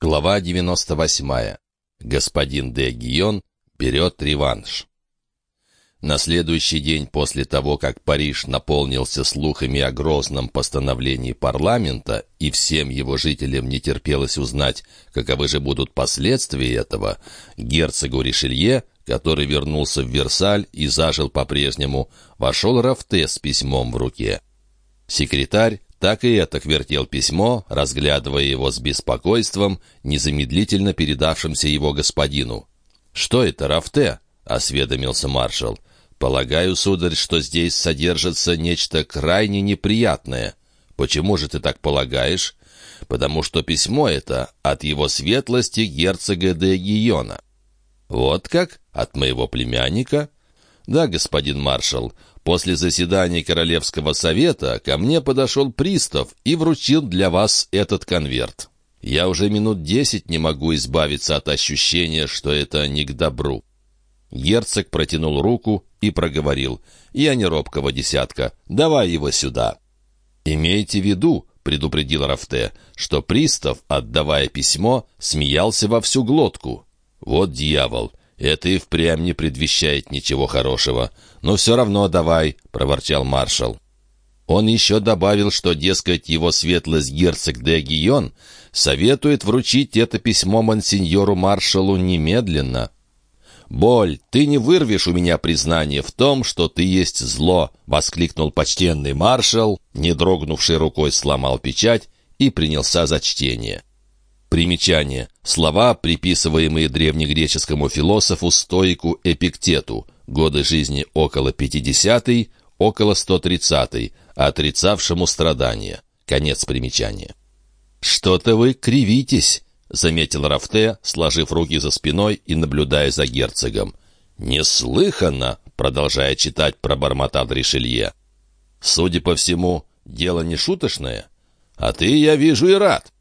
Глава 98. Господин де Гион берет реванш. На следующий день после того, как Париж наполнился слухами о грозном постановлении парламента, и всем его жителям не терпелось узнать, каковы же будут последствия этого, герцогу Ришелье, который вернулся в Версаль и зажил по-прежнему, вошел Рафте с письмом в руке. Секретарь так и это вертел письмо, разглядывая его с беспокойством, незамедлительно передавшимся его господину. «Что это, Рафте?» — осведомился маршал. «Полагаю, сударь, что здесь содержится нечто крайне неприятное. Почему же ты так полагаешь?» «Потому что письмо это от его светлости герцога де Гиона». «Вот как? От моего племянника?» «Да, господин маршал, После заседания Королевского совета ко мне подошел пристав и вручил для вас этот конверт. Я уже минут десять не могу избавиться от ощущения, что это не к добру». Герцог протянул руку и проговорил. «Я не робкого десятка. Давай его сюда». «Имейте в виду», — предупредил Рафте, «что пристав, отдавая письмо, смеялся во всю глотку. Вот дьявол! Это и впрямь не предвещает ничего хорошего. Но все равно давай», — проворчал маршал. Он еще добавил, что, дескать, его светлость герцог де Гион советует вручить это письмо мансиньору-маршалу немедленно. «Боль, ты не вырвешь у меня признание в том, что ты есть зло!» — воскликнул почтенный маршал, не дрогнувший рукой сломал печать и принялся за чтение. Примечание. Слова, приписываемые древнегреческому философу-стоику Эпиктету, годы жизни около 50 около 130 отрицавшему страдания. Конец примечания. «Что-то вы кривитесь», — заметил Рафте, сложив руки за спиной и наблюдая за герцогом. «Неслыханно!» — продолжая читать, пробормотал Ришелье. «Судя по всему, дело не шуточное. А ты, я вижу, и рад.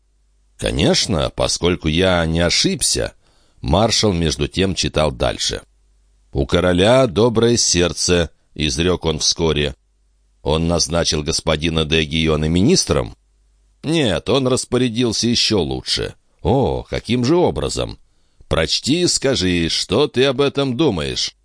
«Конечно, поскольку я не ошибся». Маршал, между тем, читал дальше. «У короля доброе сердце», — изрек он вскоре. «Он назначил господина де Гиона министром?» «Нет, он распорядился еще лучше». «О, каким же образом?» «Прочти и скажи, что ты об этом думаешь?»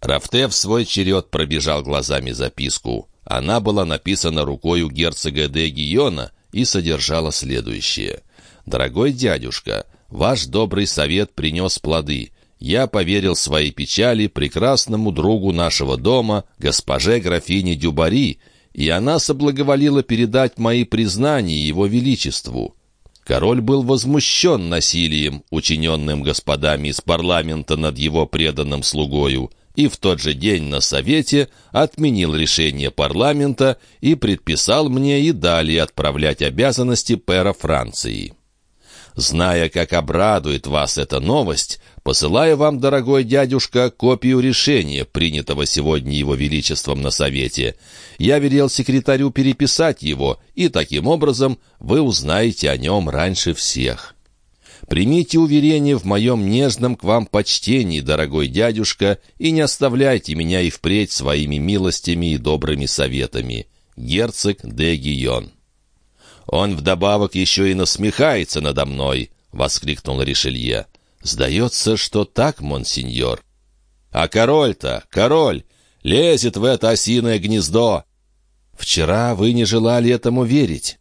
Рафте в свой черед пробежал глазами записку. Она была написана рукой у герцога де Гиона и содержала следующее — «Дорогой дядюшка, ваш добрый совет принес плоды. Я поверил своей печали прекрасному другу нашего дома, госпоже графине Дюбари, и она соблаговолила передать мои признания его величеству». Король был возмущен насилием, учиненным господами из парламента над его преданным слугою, и в тот же день на Совете отменил решение парламента и предписал мне и далее отправлять обязанности пэра Франции. Зная, как обрадует вас эта новость, посылаю вам, дорогой дядюшка, копию решения, принятого сегодня его величеством на совете. Я велел секретарю переписать его, и таким образом вы узнаете о нем раньше всех. Примите уверение в моем нежном к вам почтении, дорогой дядюшка, и не оставляйте меня и впредь своими милостями и добрыми советами. Герцог де Гион «Он вдобавок еще и насмехается надо мной!» — воскликнул Ришелье. «Сдается, что так, монсеньор». «А король-то, король, лезет в это осиное гнездо!» «Вчера вы не желали этому верить».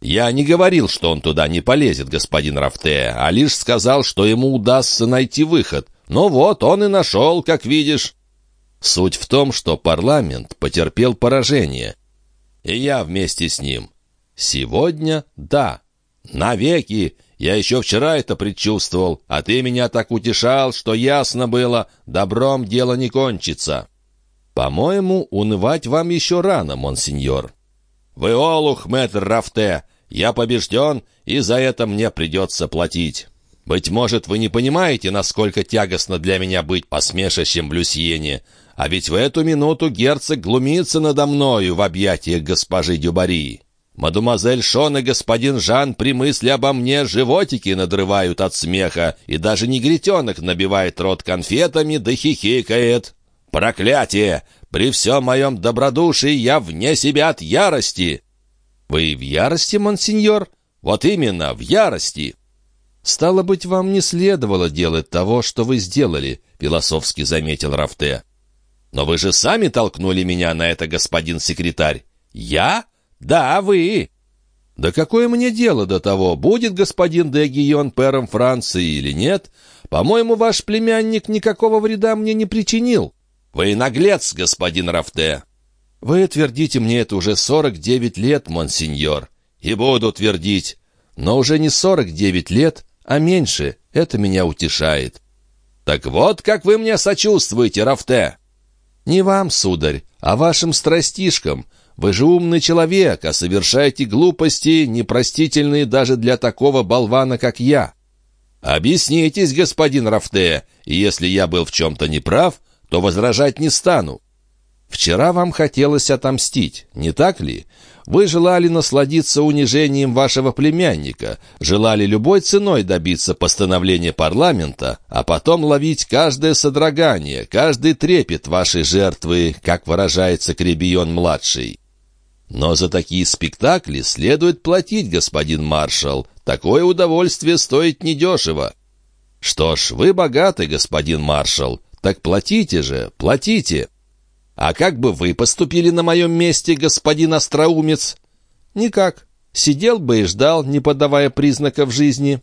«Я не говорил, что он туда не полезет, господин Рафте, а лишь сказал, что ему удастся найти выход. Ну вот, он и нашел, как видишь». Суть в том, что парламент потерпел поражение. И я вместе с ним. Сегодня — да. Навеки. Я еще вчера это предчувствовал, а ты меня так утешал, что ясно было, добром дело не кончится. По-моему, унывать вам еще рано, монсеньор. Вы олух, мэтр Рафте. Я побежден, и за это мне придется платить. Быть может, вы не понимаете, насколько тягостно для меня быть посмешищем в Люсьене. А ведь в эту минуту герцог глумится надо мною в объятиях госпожи Дюбари. Мадемуазель Шон и господин Жан при мысли обо мне животики надрывают от смеха, и даже негритенок набивает рот конфетами да хихикает. Проклятие! При всем моем добродушии я вне себя от ярости. Вы в ярости, монсеньор? Вот именно, в ярости. «Стало быть, вам не следовало делать того, что вы сделали», — философски заметил Рафте. «Но вы же сами толкнули меня на это, господин секретарь». «Я? Да, вы!» «Да какое мне дело до того, будет господин де Гион пэром Франции или нет? По-моему, ваш племянник никакого вреда мне не причинил». «Вы наглец, господин Рафте!» «Вы твердите мне это уже сорок девять лет, монсеньор». «И буду твердить. Но уже не сорок девять лет, а меньше. Это меня утешает». «Так вот, как вы мне сочувствуете, Рафте!» «Не вам, сударь, а вашим страстишкам. Вы же умный человек, а совершаете глупости, непростительные даже для такого болвана, как я». «Объяснитесь, господин Рафте, и если я был в чем-то неправ, то возражать не стану. Вчера вам хотелось отомстить, не так ли? Вы желали насладиться унижением вашего племянника, желали любой ценой добиться постановления парламента, а потом ловить каждое содрогание, каждый трепет вашей жертвы, как выражается Кребион-младший. Но за такие спектакли следует платить, господин маршал. Такое удовольствие стоит недешево. Что ж, вы богаты, господин маршал. Так платите же, платите. «А как бы вы поступили на моем месте, господин остроумец?» «Никак. Сидел бы и ждал, не подавая признаков жизни».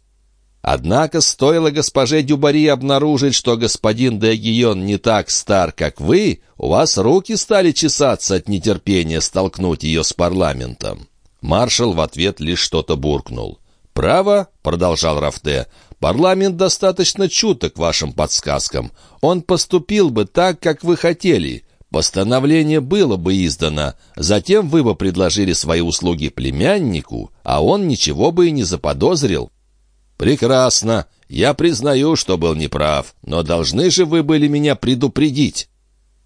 Однако стоило госпоже Дюбари обнаружить, что господин де Гион не так стар, как вы, у вас руки стали чесаться от нетерпения столкнуть ее с парламентом. Маршал в ответ лишь что-то буркнул. «Право», — продолжал Рафте, — «парламент достаточно чуток вашим подсказкам. Он поступил бы так, как вы хотели. Постановление было бы издано, затем вы бы предложили свои услуги племяннику, а он ничего бы и не заподозрил. «Прекрасно. Я признаю, что был неправ, но должны же вы были меня предупредить».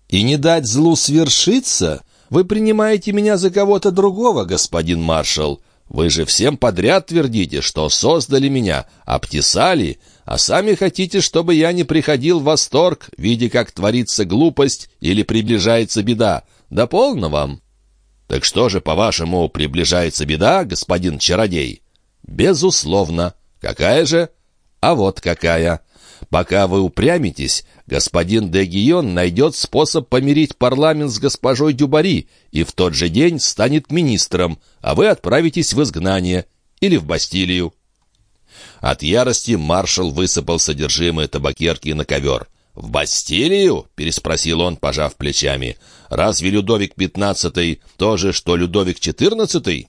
«И не дать злу свершиться? Вы принимаете меня за кого-то другого, господин маршал. Вы же всем подряд твердите, что создали меня, обтесали, а сами хотите, чтобы я не приходил в восторг, видя, как творится глупость или приближается беда. Да полно вам!» «Так что же, по-вашему, приближается беда, господин чародей?» «Безусловно. Какая же?» «А вот какая!» Пока вы упрямитесь, господин де Гион найдет способ помирить парламент с госпожой Дюбари и в тот же день станет министром, а вы отправитесь в изгнание или в Бастилию. От ярости маршал высыпал содержимое табакерки на ковер. «В Бастилию?» — переспросил он, пожав плечами. «Разве Людовик XV то же, что Людовик XIV?»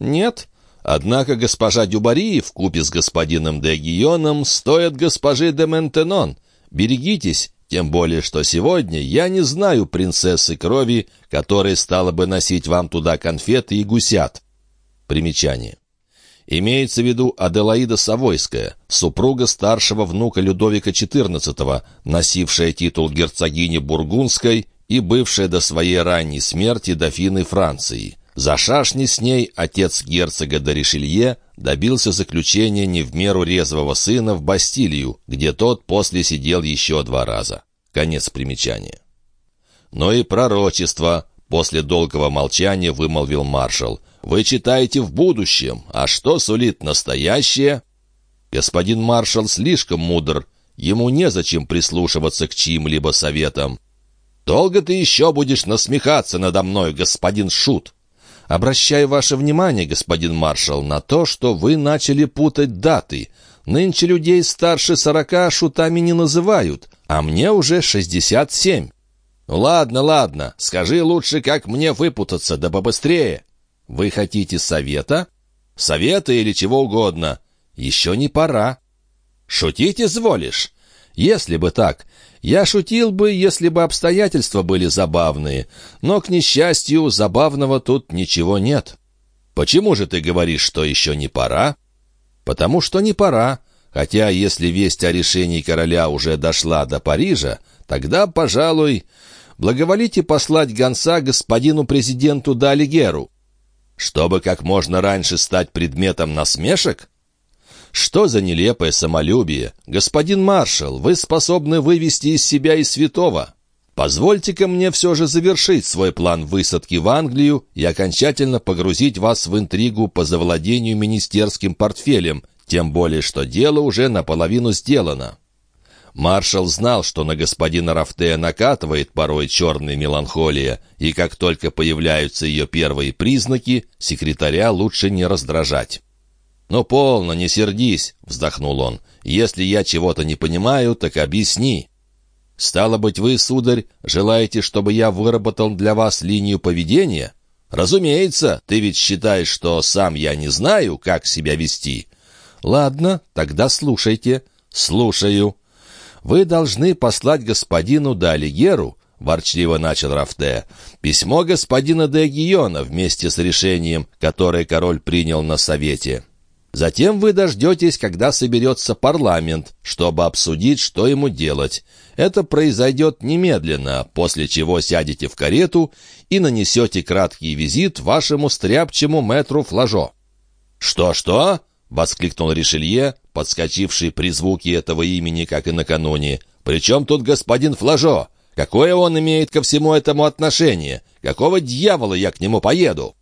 «Нет. Однако госпожа Дюбари в купе с господином де Гионом стоят госпожи де Ментенон. Берегитесь, тем более, что сегодня я не знаю принцессы крови, которая стала бы носить вам туда конфеты и гусят». Примечание. Имеется в виду Аделаида Савойская, супруга старшего внука Людовика XIV, носившая титул герцогини Бургундской и бывшая до своей ранней смерти дофины Франции. За шашни с ней отец герцога Доришелье добился заключения не в меру резвого сына в Бастилию, где тот после сидел еще два раза. Конец примечания. Но и пророчество, после долгого молчания вымолвил маршал – вы читаете в будущем, а что сулит настоящее? Господин маршал слишком мудр, ему незачем прислушиваться к чьим-либо советам. Долго ты еще будешь насмехаться надо мной, господин Шут? Обращаю ваше внимание, господин маршал, на то, что вы начали путать даты. Нынче людей старше сорока шутами не называют, а мне уже шестьдесят семь. «Ладно, ладно, скажи лучше, как мне выпутаться, да побыстрее». Вы хотите совета? Совета или чего угодно? Еще не пора. Шутить изволишь? Если бы так. Я шутил бы, если бы обстоятельства были забавные. Но, к несчастью, забавного тут ничего нет. Почему же ты говоришь, что еще не пора? Потому что не пора. Хотя, если весть о решении короля уже дошла до Парижа, тогда, пожалуй, благоволите послать гонца господину президенту Далигеру. Чтобы как можно раньше стать предметом насмешек? Что за нелепое самолюбие? Господин маршал, вы способны вывести из себя и святого. Позвольте-ка мне все же завершить свой план высадки в Англию и окончательно погрузить вас в интригу по завладению министерским портфелем, тем более что дело уже наполовину сделано. Маршал знал, что на господина Рафте накатывает порой черная меланхолия, и как только появляются ее первые признаки, секретаря лучше не раздражать. «Ну, полно, не сердись», — вздохнул он. «Если я чего-то не понимаю, так объясни». «Стало быть, вы, сударь, желаете, чтобы я выработал для вас линию поведения?» «Разумеется, ты ведь считаешь, что сам я не знаю, как себя вести». «Ладно, тогда слушайте». «Слушаю». «Вы должны послать господину Далигеру, — ворчливо начал Рафте, — письмо господина де Гиона вместе с решением, которое король принял на совете. Затем вы дождетесь, когда соберется парламент, чтобы обсудить, что ему делать. Это произойдет немедленно, после чего сядете в карету и нанесете краткий визит вашему стряпчему мэтру Флажо». «Что-что?» — воскликнул Ришелье, подскочивший при звуке этого имени, как и накануне. «При чем тут господин Флажо? Какое он имеет ко всему этому отношение? Какого дьявола я к нему поеду?»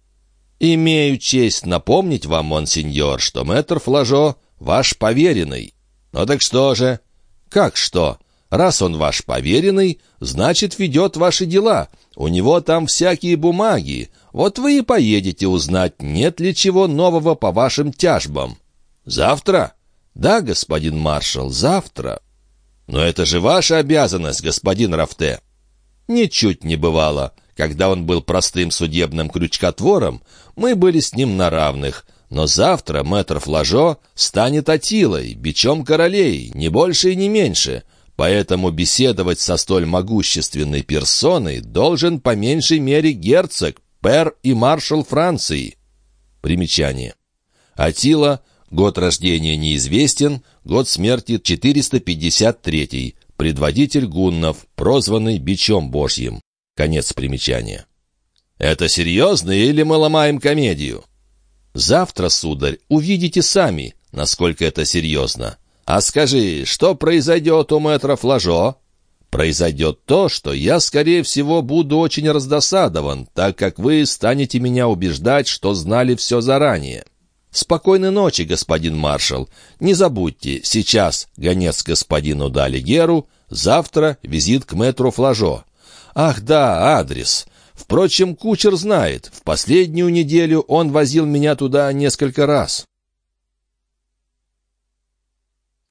«Имею честь напомнить вам, монсеньор, что мэтр Флажо — ваш поверенный». «Ну так что же?» «Как что? Раз он ваш поверенный, значит, ведет ваши дела. У него там всякие бумаги. Вот вы и поедете узнать, нет ли чего нового по вашим тяжбам». «Завтра?» «Да, господин маршал, завтра». «Но это же ваша обязанность, господин Рафте». «Ничуть не бывало. Когда он был простым судебным крючкотвором, мы были с ним на равных. Но завтра мэтр Флажо станет Атилой, бичом королей, не больше и не меньше. Поэтому беседовать со столь могущественной персоной должен по меньшей мере герцог, пер и маршал Франции. Примечание. Атила, год рождения неизвестен, год смерти 453, предводитель гуннов, прозванный бичом божьим. Конец примечания. «Это серьезно или мы ломаем комедию?» «Завтра, сударь, увидите сами, насколько это серьезно. А скажи, что произойдет у мэтра Флажо?» «Произойдет то, что я, скорее всего, буду очень раздосадован, так как вы станете меня убеждать, что знали все заранее». «Спокойной ночи, господин маршал. Не забудьте, сейчас гонец господину дали Геру, завтра визит к мэтру Флажо. Ах да, адрес. Впрочем, кучер знает. В последнюю неделю он возил меня туда несколько раз.